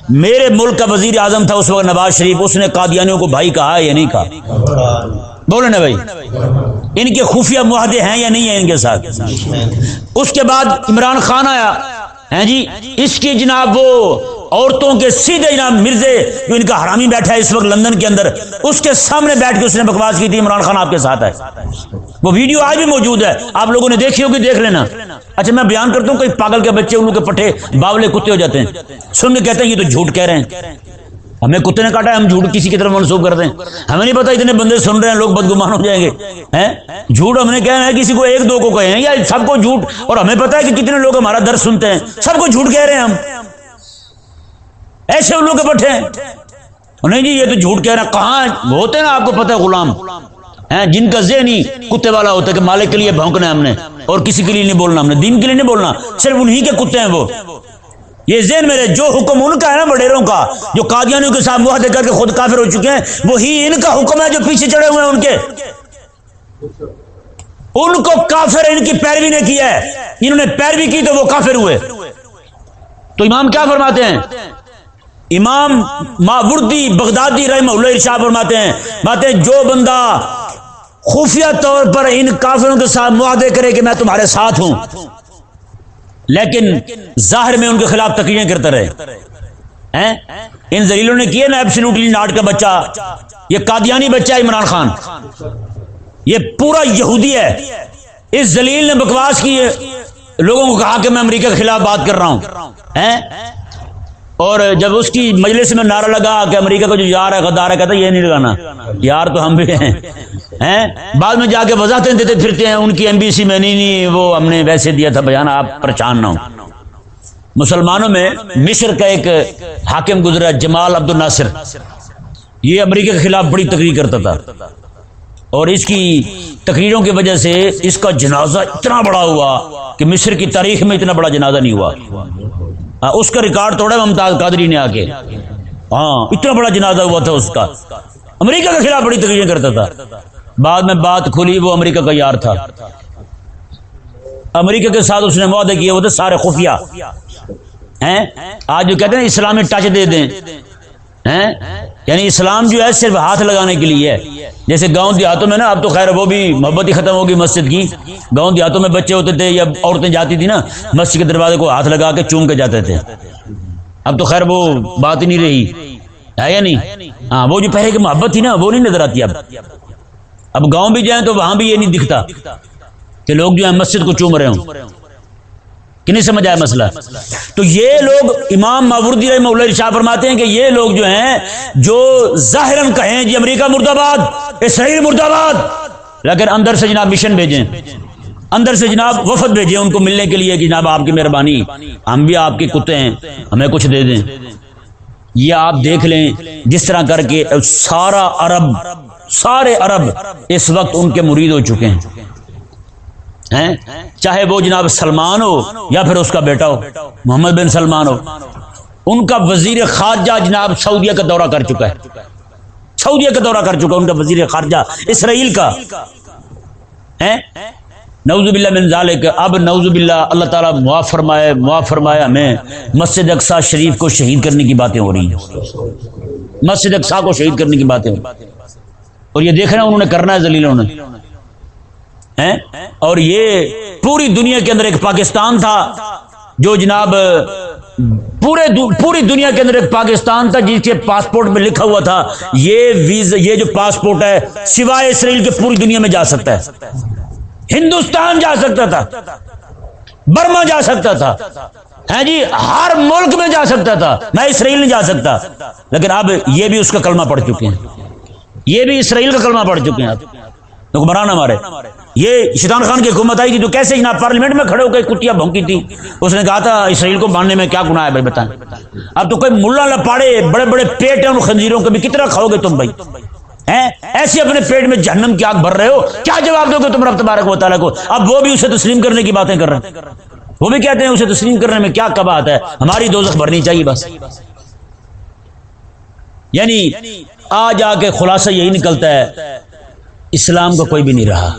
میرے ملک کا وزیر اعظم تھا اس وقت نواز شریف، اس نے قادیانیوں کو بھائی کہا یا نہیں کہا؟ بولے نا بھائی، ان کے خفیہ معاہدے ہیں یا نہیں ہیں ان کے ساتھ؟ اس کے بعد عمران خان آیا ہیں جی؟ اس کی جناب وہ عورتوں کے سیدھے جناب مرزے جو ان کا حرامی بیٹھا ہے اس وقت لندن کے اندر، اس کے سامنے بیٹھ کے اس نے بکواس کی تھی، عمران خان آپ کے ساتھ ہے وہ ویڈیو آج بھی موجود ہے۔ آپ لوگوں نے دیکھی ہوگی، دیکھ لینا۔ اچھا میں بیان کرتا ہوں کئی پاگل کے بچے، ان کے پٹھے باولے کتے ہو جاتے ہیں۔ سن کے کہتے ہیں یہ تو جھوٹ کہہ رہے ہیں۔ ہمیں کتے نے کاٹا ہے، ہم جھوٹ کسی کی طرف منسوخ کر دیں۔ ہمیں نہیں پتا اتنے بندے سن رہے ہیں، لوگ بدگمان ہو جائیں گے۔ ہیں؟ جھوٹ ہم نے کہنا ہے، کسی کو ایک دو کو کہے ہیں یا سب کو جھوٹ۔ اور ہمیں پتا ہے کہ کتنے لوگ ہمارا درد سنتے ہیں۔ سب کو جھوٹ کہہ رہے ہیں ہم۔ ایسے ان لوگ کے ہیں۔ نہیں جی یہ تو جھوٹ کہہ رہے ہیں۔ کہاں ہوتے ہیں آپ کو پتا ہے، غلام۔ ہیں؟ جن کا ذہن ہی کتے والا ہوتا ہے کہ مالک کے لیے بھونکنا ہے ہم نے۔ اور کسی کے لیے نہیں بولنا ہم نے، دین کے لیے نہیں بولنا۔ صرف انہی کے کتے ہیں وہ۔ یہ ذہن میرے جو حکم ان کا ہے نا بڈیروں کا، جو قادیانیوں کے ساتھ معاہدے کر کے خود کافر ہو چکے ہیں، وہی ان کا حکم ہے جو پیچھے چڑھے ہوئے ہیں ان کے۔ ان کو کافر ان کی پیروی نے کیا ہے۔ انہوں نے پیروی کی تو وہ کافر ہوئے۔ تو امام کیا فرماتے ہیں؟ امام ماوردی بغدادی رحمہ اللہ ارشاد فرماتے ہیں باتیں جو بندہ خفیہ طور پر ان کافروں کے ساتھ معاہدے کرے کہ میں تمہارے ساتھ ہوں لیکن ظاہر میں ان کے خلاف تقریریں کرتا رہے۔ ان زلیلوں نے کیا نا ایبسلوٹلی ناٹ کا بچہ؟ یہ قادیانی بچہ ہے عمران خان۔ یہ پورا یہودی ہے۔ اس زلیل نے بکواس کی ہے۔ لوگوں کو کہا کہ میں امریکہ کے خلاف بات کر رہا ہوں۔ اور جب اس کی مجلس میں نعرہ لگا کہ امریکہ کا جو یار ہے، غدار ہے، کہتا یہ نہیں لگانا۔ یار تو ہم بھی ہیں۔ ہیں؟ بعد میں جا کے وضاحتیں دیتے پھرتے ہیں، ان کی ایم بی سی میں، نہیں نہیں، وہ ہم نے ویسے دیا تھا بیان، آپ پریشان نہ ہو مسلمانوں میں مصر کا ایک حاکم گزرا، جمال عبد الناصر یہ امریکہ کے خلاف بڑی تقریر کرتا تھا۔ اور اس کی تقریروں کی وجہ سے اس کا جنازہ اتنا بڑا ہوا کہ مصر کی تاریخ میں اتنا بڑا جنازہ نہیں ہوا۔ ہاں، اس کا ریکارڈ توڑا ممتاز قادری نے آ کے ہاں اتنا بڑا جنازہ ہوا تھا اس کا۔ امریکہ کے خلاف بڑی تقریریں کرتا تھا۔ بعد میں بات کھلی، وہ امریکہ کا یار تھا۔ امریکہ کے ساتھ اس نے معاہدے کیے وہ تھے سارے خفیہ۔ ہیں؟ آج جو کہتے ہیں اسلامی ٹچ دے دیں۔ ہیں؟ یعنی اسلام جو ہے صرف ہاتھ لگانے کے لیے ہے۔ جیسے گاؤں دیہاتوں میں نا، اب تو خیر وہ بھی محبت ہی ختم ہوگی مسجد کی۔ گاؤں دیہاتوں میں بچے ہوتے تھے یا عورتیں جاتی تھی نا، مسجد کے دروازے کو ہاتھ لگا کے چوم کے جاتے تھے۔ اب تو خیر وہ بات ہی نہیں رہی۔ ہے یا نہیں؟ ہاں وہ جو پہلے کی محبت تھی نا، وہ نہیں نظر آتی اب۔ اب گاؤں بھی جائیں تو وہاں بھی یہ نہیں دکھتا کہ لوگ جو ہیں مسجد کو چوم رہے ہوں۔ کہ نہیں سمجھ آیا مسئلہ؟ تو یہ لوگ امام ماوردی رحمہ اللہ ارشاد فرماتے ہیں کہ یہ لوگ جو ہیں، جو ظاہراً کہیں جی امریکہ مرد آباد، اسرائیل مرد آباد، لیکن اندر سے جناب مشن بھیجیں۔ اندر سے جناب وفد بھیجیں ان کو ملنے کے لیے کہ جناب آپ کی مہربانی، ہم بھی آپ کے کتے ہیں، ہمیں کچھ دے دیں۔ یہ آپ دیکھ لیں جس طرح کر کے سارا عرب، سارے عرب اس وقت ان کے مرید ہو چکے ہیں۔ ہیں؟ چاہے وہ جناب سلمان ہو یا پھر اس کا بیٹا ہو، محمد بن سلمان ہو۔ ان کا وزیر خارجہ جناب سعودیہ کا دورہ کر چکا ہے۔ سعودیہ کا دورہ کر چکا ان کا وزیر خارجہ اسرائیل کا۔ نوز باللہ من ذالک۔ اب نوز باللہ، اللہ تعالیٰ معاف فرمائے معاف فرمائے ہمیں۔ مسجد اقسا شریف کو شہید کرنے کی باتیں ہو رہی ہیں۔ مسجد اقسا کو شہید کرنے کی باتیں ہو اور یہ دیکھ رہے ہیں انہوں نے کرنا ہے زلیلوں نے۔ اور یہ پوری دنیا کے اندر ایک پاکستان تھا، جو جناب پورے پوری دنیا کے اندر ایک پاکستان تھا، جس کے پاسپورٹ میں لکھا ہوا تھا، یہ ویز یہ جو پاسپورٹ ہے، سوائے اسرائیل کے پوری دنیا میں جا سکتا ہے۔ ہندوستان جا سکتا تھا، برما جا سکتا تھا۔ ہے جی ہر ملک میں جا سکتا تھا میں اسرائیل نہیں جا سکتا۔ لیکن اب یہ بھی اس کا کلمہ پڑھ چکے ہیں۔ یہ بھی اسرائیل کا کلمہ پڑھ چکے ہیں۔ حکمران ہمارے۔ یہ شیطان خان کی حکومت آئی تھی تو کیسے جناب پارلیمنٹ میں کھڑے ہو کے کتیا بھونکی تھی؟ اس نے کہا تھا اسرائیل کو باندھنے میں کیا گناہ ہے بھائی بتائیں۔ اب تو کوئی ملا لپاڑے، بڑے بڑے پیٹ ہیں ان خنزیروں کے بھی، کتنا کھاؤ گے تم بھائی؟ ایسے اپنے پیٹ میں جہنم کی آگ بھر رہے ہو؟ کیا جواب دو گے تم رب تبارک و تعالیٰ کو؟ اب وہ بھی اسے تسلیم کرنے کی باتیں کر رہے ہیں۔ وہ بھی کہتے ہیں اسے تسلیم کرنے میں کیا کبات ہے؟ ہماری دوزخ بھرنی چاہیے بس۔ یعنی آج آ کے خلاصہ یہی نکلتا ہے، اسلام کا کوئی بھی نہیں رہا۔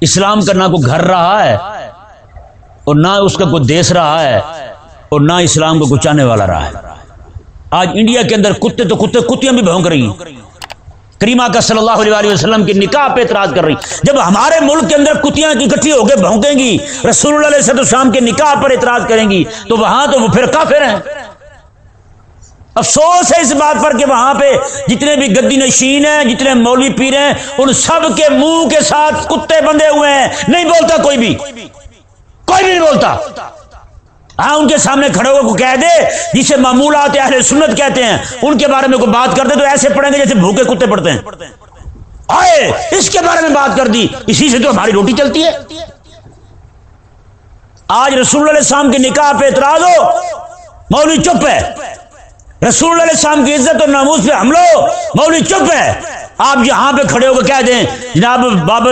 اسلام کا نہ کوئی گھر رہا ہے اور نہ اس کا کوئی دیس رہا ہے اور نہ اسلام کو گچانے والا رہا ہے۔ آج انڈیا کے اندر کتے تو کتے، کتیاں بھی بھونک رہی ہیں۔ کریما کا صلی اللہ علیہ وسلم کی نکاح پہ اعتراض کر رہی۔ جب ہمارے ملک کے اندر کتیاں کی کٹھی ہو کے بھونکیں گی، رسول اللہ علیہ السلام کے نکاح پر اعتراض کریں گی، تو وہاں تو وہ پھر کافر ہیں۔ افسوس ہے اس بات پر کہ وہاں پہ جتنے بھی گدی نشین ہیں، جتنے مولوی پیر ہیں، ان سب کے منہ کے ساتھ کتے بندے ہوئے ہیں۔ نہیں بولتا کوئی بھی۔ کوئی بھی نہیں بولتا۔ ہاں ان کے سامنے کھڑے ہوئے کو کہہ دے، جسے معمولات اہل سنت کہتے ہیں۔ ان کے بارے میں کوئی بات کر دے تو ایسے پڑھیں گے جیسے بھوکے کتے پڑتے ہیں۔ آئے، اس کے بارے میں بات کر دی۔ اسی سے تو ہماری روٹی چلتی ہے۔ آج رسول اللہ علیہ السلام کے نکاح پہ اعتراض ہو۔ مولوی چپ ہے۔ رسول علیہ السلام کی عزت اور ناموز پہ حملو مولوی چپ ہے۔ آپ یہاں پہ کھڑے ہو کے کہہ دیں، جناب بابا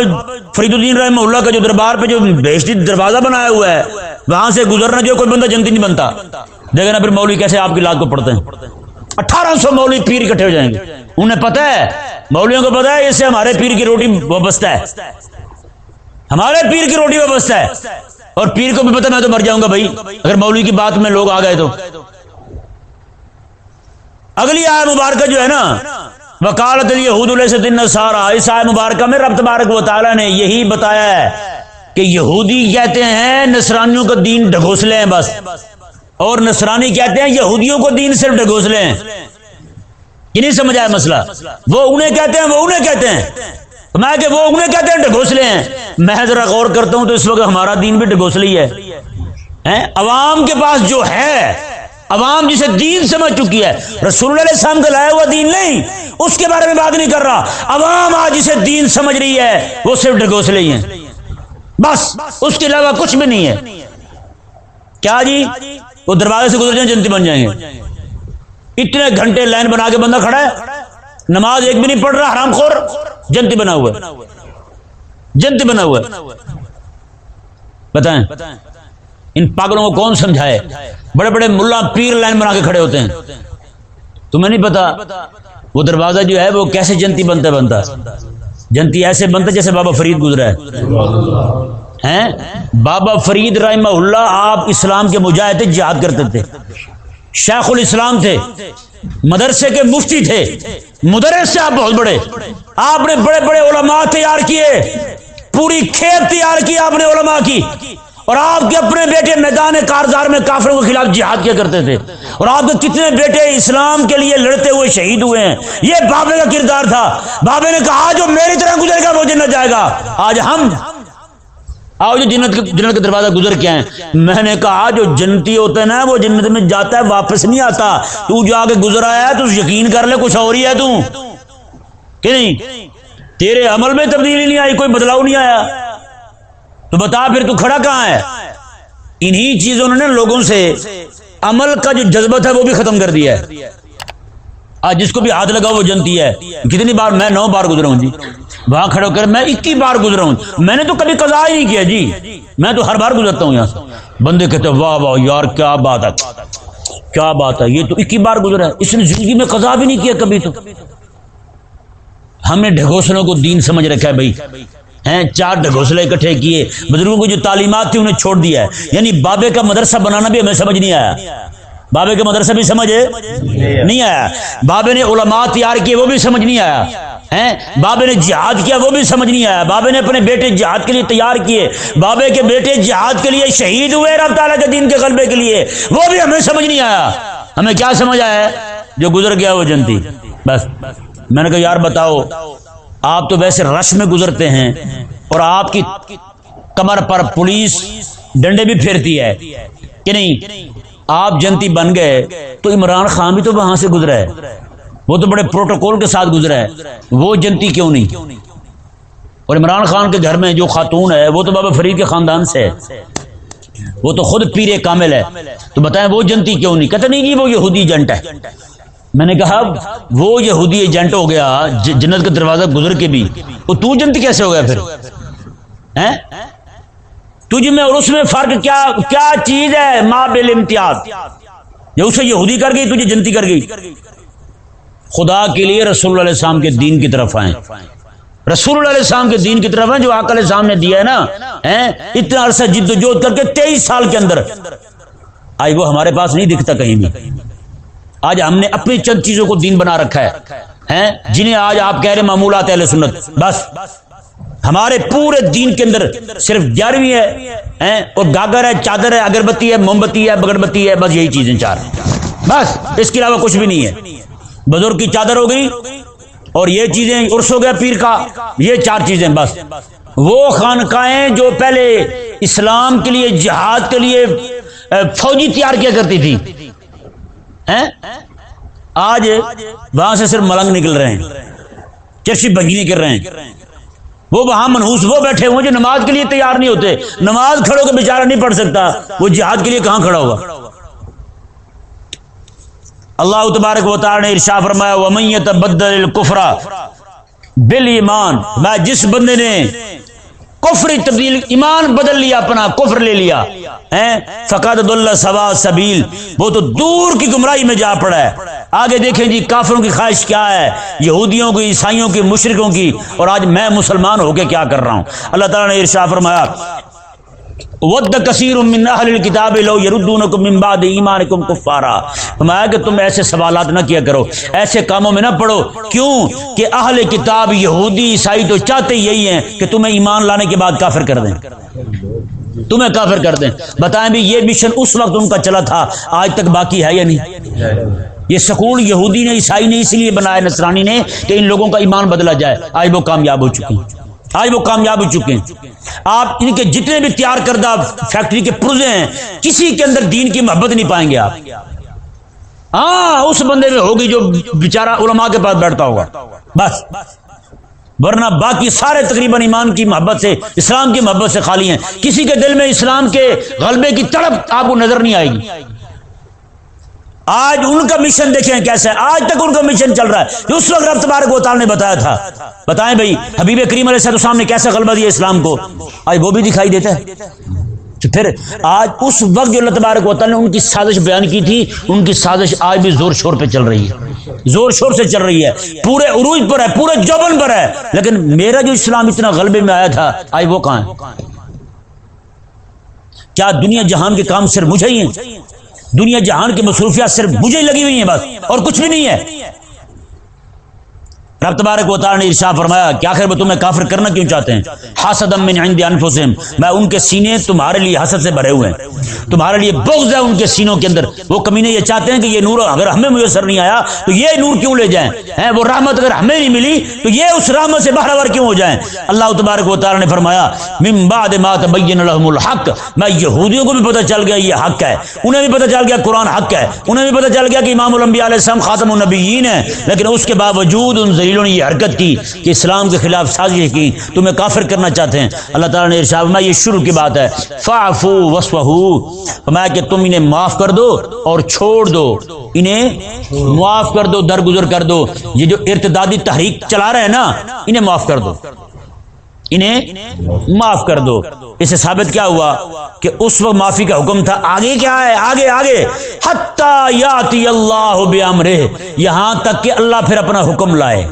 فرید الدین رحمہ اللہ کا جو دربار پہ جو بیشتی دروازہ بنایا ہوا ہے، وہاں سے گزرنا جو کوئی بندہ جنتی نہیں بنتا۔ دیکھیں نا پھر مولوی کیسے آپ کی لات کو پڑھتے ہیں۔ اٹھارہ سو مولوی پیر اکٹھے ہو جائیں گے۔ انہیں پتہ ہے، مولویوں کو پتا ہے، اس سے ہمارے پیر کی روٹی وابستہ ہے۔ ہمارے پیر کی روٹی وابستہ ہے۔ اور پیر کو بھی پتا میں تو مر جاؤں گا بھائی۔ اگر مولوی کی بات میں لوگ آ گئے تو۔ اگلی آئے مبارکہ جو ہے نا وکالت یہود علیہ سارا اس آئے مبارکہ میں رب تبارک و تعالیٰ نے یہی بتایا ہے کہ یہودی کہتے ہیں نصرانیوں کا دین ڈھگوسلے ہیں بس۔ اور نصرانی کہتے ہیں یہودیوں کو دین صرف ڈھگوسلے ہیں یہ نہیں سمجھ آیا مسئلہ؟ وہ انہیں کہتے ہیں، وہ انہیں کہتے ہیں۔ میں کہ وہ انہیں کہتے ہیں ڈھگوسلے ہیں میں ذرا غور کرتا ہوں تو اس وقت ہمارا دین بھی ڈھگوسلی ہے۔ عوام کے پاس جو ہے عوام جسے دین سمجھ چکی ہے، رسول اللہ علیہ السلام کا لایا ہوا دین نہیں، اس کے بارے میں بات نہیں کر رہا۔ عوام آج جسے دین سمجھ رہی ہے، وہ صرف ڈگوسلے ہی ہیں۔ بس، اس کے علاوہ کچھ بھی نہیں ہے۔ کیا جی؟ وہ دروازے سے گزر جائیں، جنتی بن جائیں گے۔ اتنے گھنٹے لائن بنا کے بندہ کھڑا ہے، نماز ایک بھی نہیں پڑھ رہا، حرام خور، جنتی بنا ہوا ہے۔ جنتی بنا ہوا ہے۔ بتائیں، ان پاگلوں کو کون سمجھائے؟ بڑے بڑے ملا پیر لائن بنا کے کھڑے ہوتے ہیں۔ تمہیں نہیں پتا وہ دروازہ جو ہے وہ کیسے جنتی بنتا بنتا۔ جنتی ایسے بنتا جیسے بابا فرید گزرا ہے۔ بابا فرید رحمہ اللہ آپ اسلام کے مجاہد جہاد کرتے تھے۔ شیخ الاسلام تھے، مدرسے کے مفتی تھے۔ مدرس سے آپ بہت بڑے۔ آپ نے بڑے بڑے علماء تیار کیے۔ پوری کھیت تیار کی آپ نے علماء کی۔ اور آپ کے اپنے بیٹے میدان کارزار میں کافروں کے خلاف جہاد کیا کرتے تھے؟ اور آپ کے کتنے بیٹے اسلام کے لیے لڑتے ہوئے شہید ہوئے ہیں؟ یہ بابے کا کردار تھا۔ بابے نے کہا جو میری طرح گزرے گا، وہ جنت جائے گا۔ آج ہم آؤ جو جنت جنت کا دروازہ گزر کے ہیں میں نے کہا، جو جنتی ہوتا ہے نا، وہ جنت میں جاتا ہے، واپس نہیں آتا۔ تو جو آگے گزرا ہے، تو یقین کر لے، کچھ اور ہی ہے تو۔ کہ نہیں؟ تیرے عمل میں تبدیلی نہیں آئی، کوئی بدلاؤ نہیں آیا۔ تو بتا پھر تو کھڑا کہاں ہے؟ انہی چیزوں نے لوگوں سے عمل کا جو جذبہ تھا وہ بھی ختم کر دیا ہے۔ آج جس کو بھی ہاتھ لگا وہ جنتی ہے۔ کتنی بار میں نو بار گزرا ہوں جی۔ وہاں کھڑے ہو کر میں اکی بار گزرا ہوں۔ میں نے تو کبھی قضا ہی نہیں کیا جی۔ میں تو ہر بار گزرتا ہوں یہاں سے۔ بندے کہتے واہ واہ، یار، کیا بات ہے۔ کیا بات ہے۔ یہ تو اکی بار گزرا ہے۔ اس نے زندگی میں قضا بھی نہیں کیا کبھی تو۔ ہم نے ڈھگوسلوں کو دین سمجھ رکھا ہے بھائی۔ ہیں، چار ڈھگوسلے اکٹھے کیے۔ بزرگوں کو جو تعلیمات تھی انہیں چھوڑ دیا ہے۔ یعنی بابے کا مدرسہ بنانا بھی ہمیں سمجھ نہیں آیا۔ بابے کا مدرسہ بھی سمجھ نہیں آیا۔ بابے نے علماء تیار کیے وہ بھی سمجھ نہیں آیا۔ ہیں؟ بابے نے جہاد کیا وہ بھی سمجھ نہیں آیا۔ بابے نے اپنے بیٹے جہاد کے لیے تیار کیے۔ بابے کے بیٹے جہاد کے لیے شہید ہوئے رب تعالیٰ کے دین کے غلبے کے لیے۔ وہ بھی ہمیں سمجھ نہیں آیا۔ ہمیں کیا سمجھ آیا؟ جو گزر گیا وہ جنتی۔ بس۔ میں نے کہا، یار بتاؤ۔ آپ تو ویسے رش میں گزرتے ہیں اور آپ کی کمر پر پولیس ڈنڈے بھی پھیرتی ہے۔ کہ نہیں؟ آپ جنتی بن گئے تو عمران خان بھی تو وہاں سے گزرا ہے۔ وہ تو بڑے پروٹوکول کے ساتھ گزرا ہے۔ وہ جنتی کیوں نہیں؟ اور عمران خان کے گھر میں جو خاتون ہے، وہ تو بابا فرید کے خاندان سے ہے۔ وہ تو خود پیر کامل ہے۔ تو بتائیں وہ جنتی کیوں نہیں؟ کہتے نہیں جی وہ یہودی جنٹ ہے۔ میں نے کہا، وہ یہودی ایجنٹ ہو گیا جنت کا دروازہ گزر کے بھی۔ وہ تو جنت کیسے ہو گیا پھر؟ تجھ جی میں اور اس میں فرق کیا کیا چیز ہے؟ ماں بل امتیاز۔ یہ اسے یہودی کر گئی تجھے جی جنتی کر گئی۔ خدا کے لیے رسول اللہ علیہ السلام کے دین کی طرف آئیں۔ رسول اللہ علیہ السلام کے دین کی طرف ہیں جو آکل السلام نے دیا ہے نا۔ اتنا عرصہ جد و جہد کر کے تیئیس سال کے اندر۔ آئی وہ ہمارے پاس نہیں دکھتا کہیں بھی۔ آج ہم نے اپنی چند چیزوں کو دین بنا رکھا ہے جنہیں آج آپ کہہ رہے معمولات اہل سنت۔ بس، ہمارے پورے دین کے اندر صرف گیارہویں ہے اور گاگر ہے، چادر ہے، اگربتی ہے، موم بتی ہے بگربتی ہے، بس یہی چیزیں چار۔ بس، اس کے علاوہ کچھ بھی نہیں ہے۔ بزرگ کی چادر ہو گئی، اور یہ چیزیں عرس ہو گیا پیر کا، یہ چار چیزیں بس۔ وہ خانقاہیں جو پہلے اسلام کے لیے، جہاد کے لیے فوجی تیار کیا کرتی تھی۔ آج وہاں سے صرف ملنگ نکل رہے ہیں، چرچی بگینی کر رہے ہیں۔ وہ وہاں منہوس، وہ بیٹھے ہوئے جو نماز کے لیے تیار نہیں ہوتے۔ نماز کھڑو کے بیچارہ نہیں پڑھ سکتا، وہ جہاد کے لیے کہاں کھڑا ہوگا؟ اللہ تبارک و تعالی نے ارشا فرمایا ومیت بدل الکفرا بل ایمان میں جس بندے نے کفر تبدیل ایمان بدل لیا، اپنا کفر لے لیا۔ فقاد اللہ سوا سبیل۔ وہ تو دور کی گمراہی میں جا پڑا ہے۔ آگے دیکھیں جی کافروں کی خواہش کیا ہے؟ یہودیوں کی، عیسائیوں کی مشرقوں کی۔ اور آج میں مسلمان ہو کے کیا کر رہا ہوں؟ اللہ تعالیٰ نے ارشا فرمایا ود کثیر من اہل الكتاب لو يردونکم من بعد ایمانکم کفارا فرمایا کہ تم ایسے سوالات نہ کیا کرو، ایسے کاموں میں نہ پڑو کیوں؟ کہ اہل کتاب یہودی، عیسائی تو چاہتے یہی ہیں کہ تمہیں ایمان لانے کے بعد کافر کر دیں۔ تمہیں کافر کر دیں۔ بتائیں بھی یہ مشن اس وقت ان کا چلا تھا، آج تک باقی ہے یا نہیں؟ یہ سکول یہودی نے، عیسائی نے اس لیے بنایا نصرانی نے کہ ان لوگوں کا ایمان بدلا جائے۔ آج وہ کامیاب ہو چکے ہیں آج وہ کامیاب ہو چکے ہیں۔ آپ ان کے جتنے بھی تیار کردہ فیکٹری کے پرزے ہیں، کسی کے اندر دین کی محبت نہیں پائیں گے آپ۔ ہاں اس بندے میں ہوگی جو بیچارہ علماء کے پاس بیٹھتا ہوگا۔ بس۔ ورنہ باقی سارے تقریباً ایمان کی محبت سے، اسلام کی محبت سے خالی ہیں۔ کسی کے دل میں اسلام کے غلبے کی تڑپ آپ کو نظر نہیں آئے گی۔ آج ان کا مشن دیکھیں کیسے آج تک ان کا مشن چل رہا ہے۔ اس وقت رب تبارک و نے بتایا تھا۔ بتائیں بھائی، حبیب کریم علیہ السلام نے کیسے غلبہ دیا اسلام کو؟ آج وہ بھی دکھائی دیتا ہے۔ تو پھر آج اس وقت جو اللہ تبارک و نے ان کی سازش بیان کی تھی، ان کی سازش آج بھی زور شور پہ چل رہی ہے۔ زور شور سے چل رہی ہے۔ پورے عروج پر ہے، پورے جوبن پر ہے۔ لیکن میرا جو اسلام اتنا غلبے میں آیا تھا، آج وہ کہاں ہے؟ کیا دنیا جہان کے کام صرف مجھے ہی ہیں؟ دنیا جہان کی مصروفیات صرف مجھے لگی ہوئی ہیں بس، اور کچھ بھی نہیں ہے۔ رب تبارک و تعالی نے ارشاد فرمایا کہ آخر وہ تمہیں کافر کرنا کیوں چاہتے ہیں؟ حسد من عند انفسهم میں ان کے سینے تمہارے لیے حسد سے بھرے ہوئے ہیں۔ تمہارے لیے بغض ہے ان کے سینوں کے اندر۔ وہ کمینے یہ چاہتے ہیں کہ یہ نور، اگر ہمیں میسر نہیں آیا تو یہ نور کیوں لے جائیں؟ ہیں، وہ رحمت اگر ہمیں نہیں ملی تو یہ اس رحمت سے باہر کیوں ہو جائیں؟ اللہ تبارک و تعالی نے فرمایا، من بعد ما تبين لهم الحق، میں یہودیوں کو بھی پتہ چل گیا یہ حق ہے۔ انہیں بھی پتہ چل گیا قرآن حق ہے۔ انہیں بھی پتہ چل گیا کہ امام الانبیاء علیہ السلام خاتم النبیین ہیں۔ لیکن اس کے باوجود ان دلیلوں نے یہ حرکت کی کہ اسلام کے خلاف سازش کی تمہیں کافر کرنا چاہتے ہیں۔ اللہ تعالیٰ نے ارشاد میں یہ شروع کی بات ہے۔ فعفو وصفہو میں کہ تم انہیں معاف کر دو اور چھوڑ دو۔ انہیں معاف کر دو، درگزر کر دو۔ یہ جو ارتدادی تحریک چلا رہے ہیں نا، انہیں معاف کر دو۔ انہیں معاف کر دو۔ اسے ثابت کیا ہوا کہ اس وقت معافی کا حکم تھا۔ آگے کیا ہے؟ آگے آگے۔ حتی یاتی اللہ بے یہاں تک کہ اللہ پھر اپنا حکم لائے۔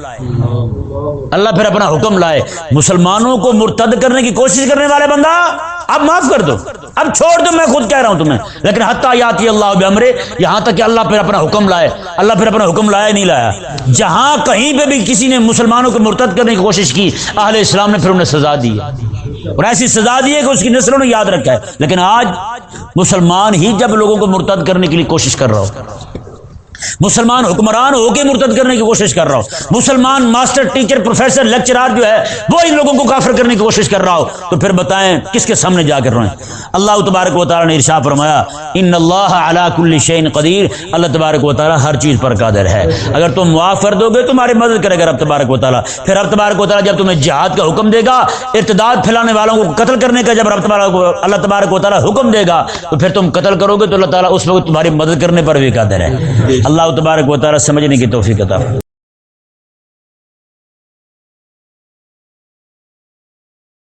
اللہ پھر اپنا حکم لائے۔ مسلمانوں کو مرتد کرنے کی کوشش کرنے والے بندہ، اب معاف کر دو۔ اب چھوڑ دو، میں خود کہہ رہا ہوں تمہیں۔ لیکن حتیٰ یاتی اللہ بمرے یہاں تک کہ اللہ پھر اپنا حکم لائے۔ اللہ پھر اپنا حکم لایا نہیں لایا۔ جہاں کہیں پہ بھی کسی نے مسلمانوں کو مرتد کرنے کی کوشش کی، اہل اسلام نے پھر انہیں سزا دی اور ایسی سزا دی ہے کہ اس کی نسلوں نے یاد رکھا ہے۔ لیکن آج مسلمان ہی جب لوگوں کو مرتد کرنے کے لیے کوشش کر رہا ہو۔ مسلمان حکمران ہو کے مرتد کرنے کی کوشش کر رہا ہو مسلمان ماسٹر، ٹیچر، پروفیسر، لیکچرار جو ہے، وہ ان لوگوں کو کافر کرنے کی کوشش کر رہا ہو تو پھر بتائیں، کس کے سامنے جا کر رہے اللہ تبارک و تعالیٰ نے ارشا فرمایا، ان اللہ علی کل شین قدیر اللہ تبارک و تعالیٰ ہر چیز پر قادر ہے۔ اگر تم معاف کر دو گے، تمہاری مدد کرے گا رب تبارک و تعالیٰ۔ پھر رب تبارک و تعالیٰ جب تمہیں جہاد کا حکم دے گا، ارتداد پھیلانے والوں کو قتل کرنے کا جب رب تبارک اللہ تبارک و تعالیٰ حکم دے گا، تو پھر تم قتل کرو گے، تو اللہ تعالیٰ اس وقت تمہاری مدد کرنے پر بھی قادر ہے۔ اللہ تبارک و تعالیٰ سمجھنے کی توفیق عطا